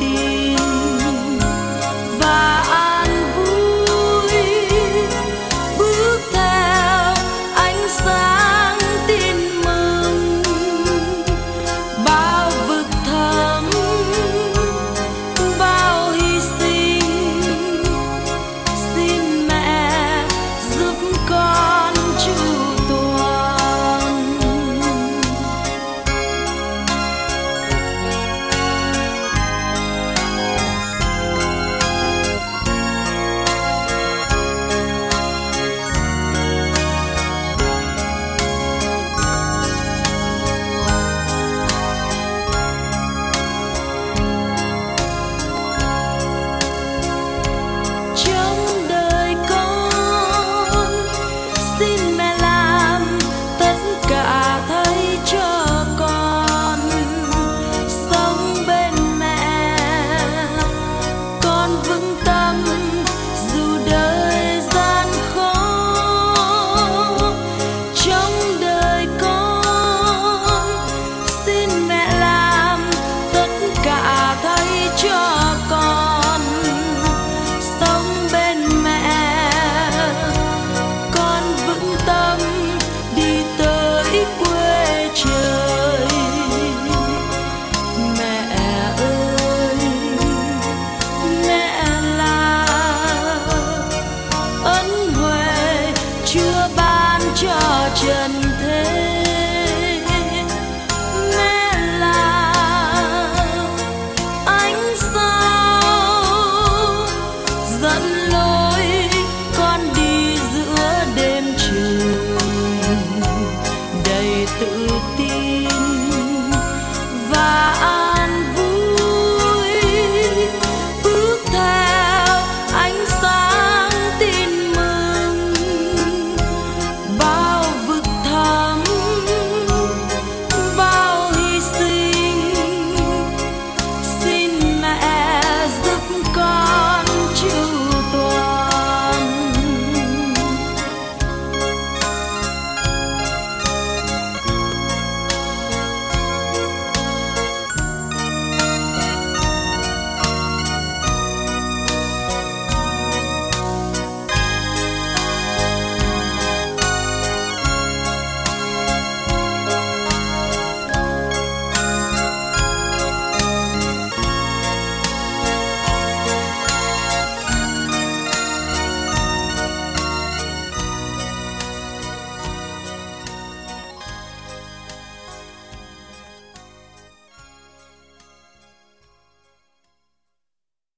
tự